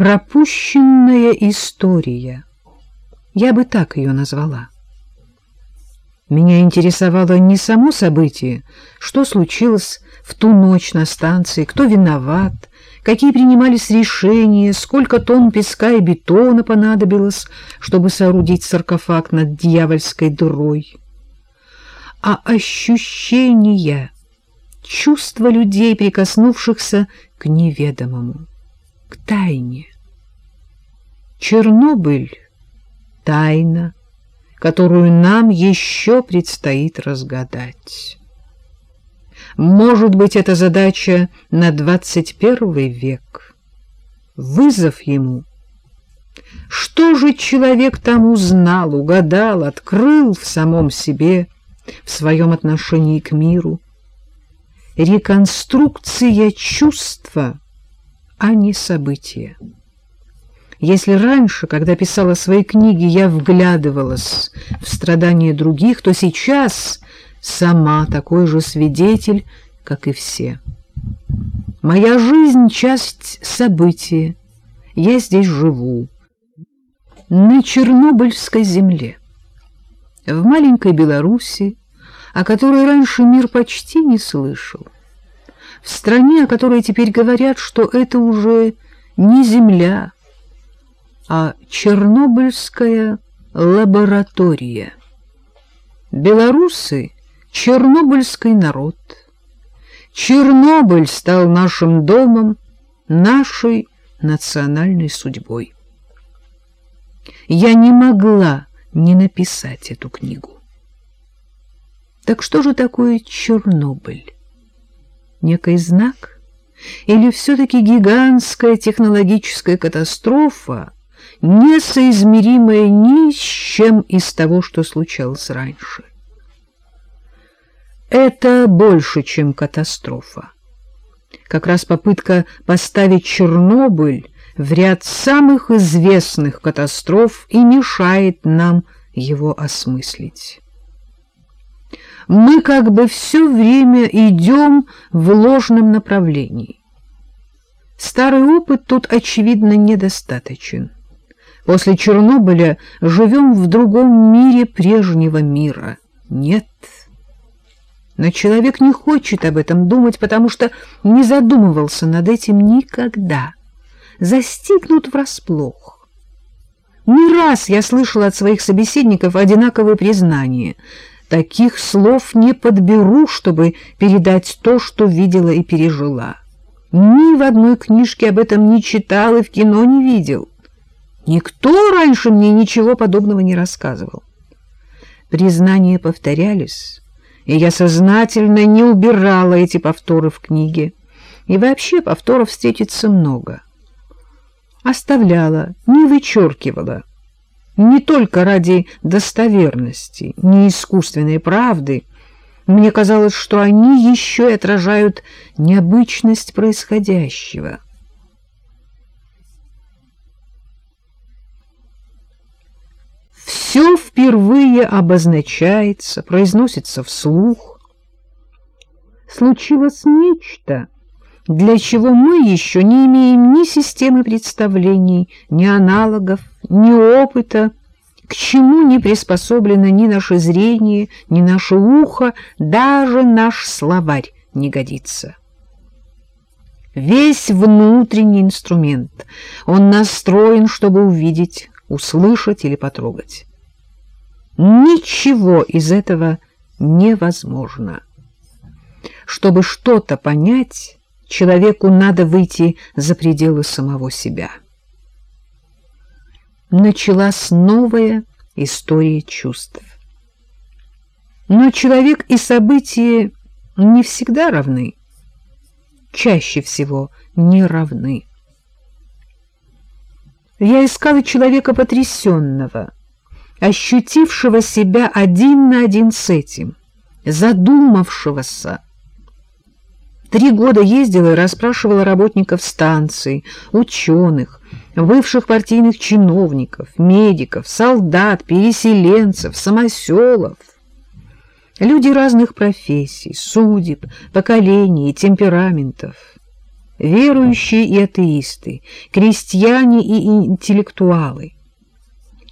Пропущенная история. Я бы так ее назвала. Меня интересовало не само событие, что случилось в ту ночь на станции, кто виноват, какие принимались решения, сколько тонн песка и бетона понадобилось, чтобы соорудить саркофаг над дьявольской дырой. А ощущения, чувства людей, прикоснувшихся к неведомому, к тайне. Чернобыль — тайна, которую нам еще предстоит разгадать. Может быть, это задача на 21 век. Вызов ему. Что же человек там узнал, угадал, открыл в самом себе, в своем отношении к миру? Реконструкция чувства, а не события. Если раньше, когда писала свои книги, я вглядывалась в страдания других, то сейчас сама такой же свидетель, как и все. Моя жизнь — часть события. Я здесь живу. На Чернобыльской земле. В маленькой Беларуси, о которой раньше мир почти не слышал. В стране, о которой теперь говорят, что это уже не земля, а Чернобыльская лаборатория. Белорусы — чернобыльский народ. Чернобыль стал нашим домом, нашей национальной судьбой. Я не могла не написать эту книгу. Так что же такое Чернобыль? Некий знак? Или все-таки гигантская технологическая катастрофа, несоизмеримое ни с чем из того, что случалось раньше. Это больше, чем катастрофа. Как раз попытка поставить Чернобыль в ряд самых известных катастроф и мешает нам его осмыслить. Мы как бы все время идем в ложном направлении. Старый опыт тут, очевидно, недостаточен. После Чернобыля живем в другом мире прежнего мира. Нет. Но человек не хочет об этом думать, потому что не задумывался над этим никогда. Застигнут врасплох. Не раз я слышала от своих собеседников одинаковые признания. Таких слов не подберу, чтобы передать то, что видела и пережила. Ни в одной книжке об этом не читал и в кино не видел. Никто раньше мне ничего подобного не рассказывал. Признания повторялись, и я сознательно не убирала эти повторы в книге. И вообще повторов встретится много. Оставляла, не вычеркивала. Не только ради достоверности, не искусственной правды. Мне казалось, что они еще и отражают необычность происходящего — все впервые обозначается, произносится вслух. Случилось нечто, для чего мы еще не имеем ни системы представлений, ни аналогов, ни опыта, к чему не приспособлено ни наше зрение, ни наше ухо, даже наш словарь не годится. Весь внутренний инструмент, он настроен, чтобы увидеть, услышать или потрогать. Ничего из этого невозможно. Чтобы что-то понять, человеку надо выйти за пределы самого себя. Началась новая история чувств. Но человек и события не всегда равны, чаще всего не равны. Я искала человека потрясенного, ощутившего себя один на один с этим, задумавшегося. Три года ездила и расспрашивала работников станций, ученых, бывших партийных чиновников, медиков, солдат, переселенцев, самоселов. Люди разных профессий, судеб, поколений и темпераментов. верующие и атеисты, крестьяне и интеллектуалы.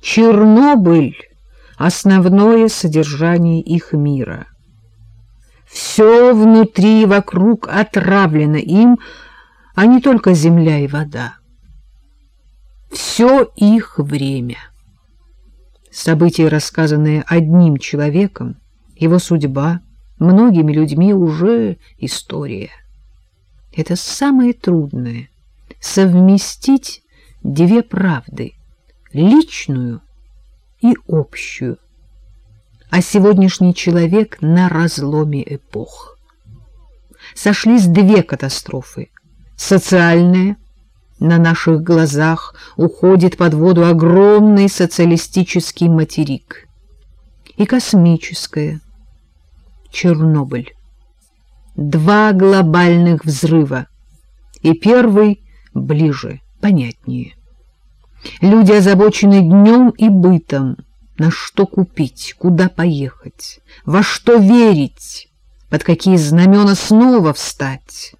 Чернобыль — основное содержание их мира. Все внутри и вокруг отравлено им, а не только земля и вода. Все их время. События, рассказанные одним человеком, его судьба, многими людьми уже история. Это самое трудное — совместить две правды — личную и общую. А сегодняшний человек на разломе эпох. Сошлись две катастрофы — социальная — на наших глазах уходит под воду огромный социалистический материк. И космическое. Чернобыль. Два глобальных взрыва. И первый ближе, понятнее. Люди озабочены днем и бытом. На что купить, куда поехать, во что верить, под какие знамена снова встать.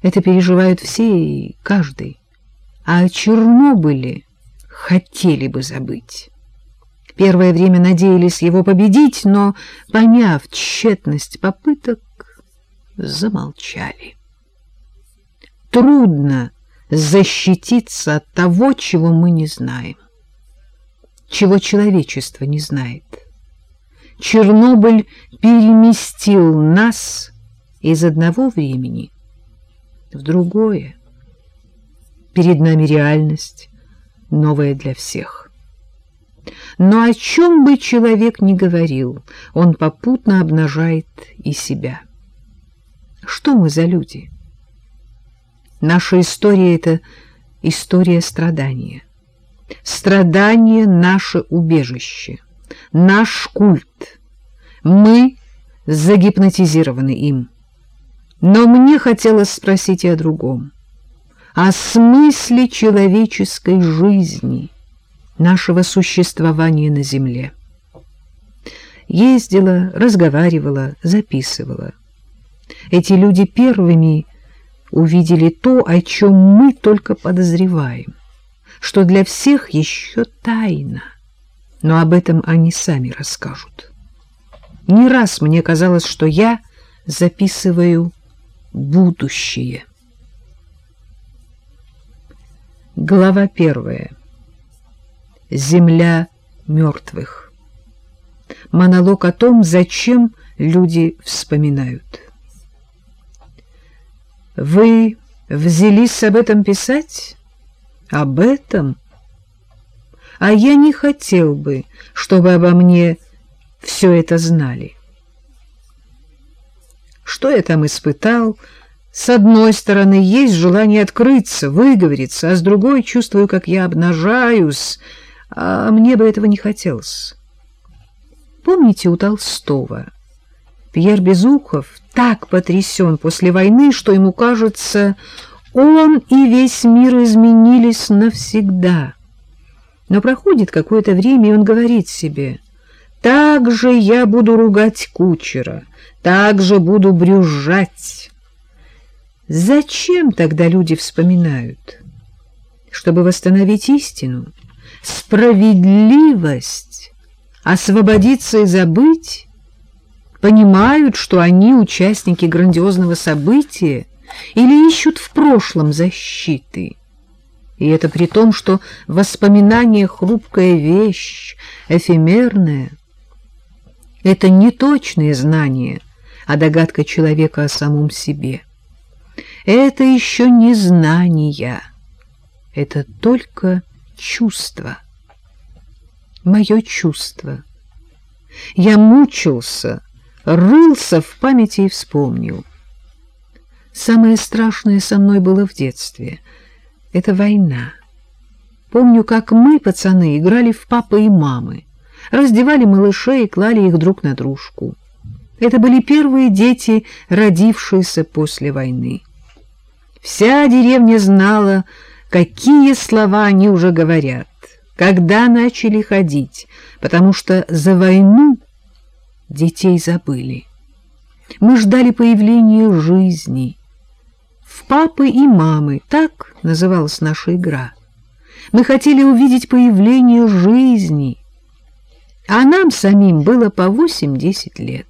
Это переживают все и каждый. А о Чернобыле хотели бы забыть. Первое время надеялись его победить, но, поняв тщетность попыток, замолчали. Трудно защититься от того, чего мы не знаем, чего человечество не знает. Чернобыль переместил нас из одного времени в другое. Перед нами реальность, новая для всех. Но о чем бы человек ни говорил, он попутно обнажает и себя. Что мы за люди? Наша история — это история страдания. Страдание — наше убежище, наш культ. Мы загипнотизированы им. Но мне хотелось спросить и о другом. О смысле человеческой жизни, нашего существования на земле. Ездила, разговаривала, записывала. Эти люди первыми увидели то, о чем мы только подозреваем, что для всех еще тайна, но об этом они сами расскажут. Не раз мне казалось, что я записываю будущее. Глава первая. Земля мертвых. Монолог о том, зачем люди вспоминают. Вы взялись об этом писать? Об этом? А я не хотел бы, чтобы обо мне все это знали. Что я там испытал? С одной стороны, есть желание открыться, выговориться, а с другой чувствую, как я обнажаюсь, а мне бы этого не хотелось. Помните у Толстого? Пьер Безухов так потрясен после войны, что ему кажется, он и весь мир изменились навсегда. Но проходит какое-то время, и он говорит себе, «Так же я буду ругать кучера, так же буду брюзжать. Зачем тогда люди вспоминают? Чтобы восстановить истину, справедливость, освободиться и забыть? Понимают, что они участники грандиозного события или ищут в прошлом защиты? И это при том, что воспоминание — хрупкая вещь, эфемерная. Это неточные знания, а догадка человека о самом себе. Это еще не знание, это только чувство. Мое чувство. Я мучился, рылся в памяти и вспомнил. Самое страшное со мной было в детстве — это война. Помню, как мы, пацаны, играли в папы и мамы, раздевали малышей и клали их друг на дружку. Это были первые дети, родившиеся после войны. Вся деревня знала, какие слова они уже говорят, когда начали ходить, потому что за войну детей забыли. Мы ждали появления жизни. в папы и мамы, так называлась наша игра. Мы хотели увидеть появление жизни, а нам самим было по восемь-десять лет.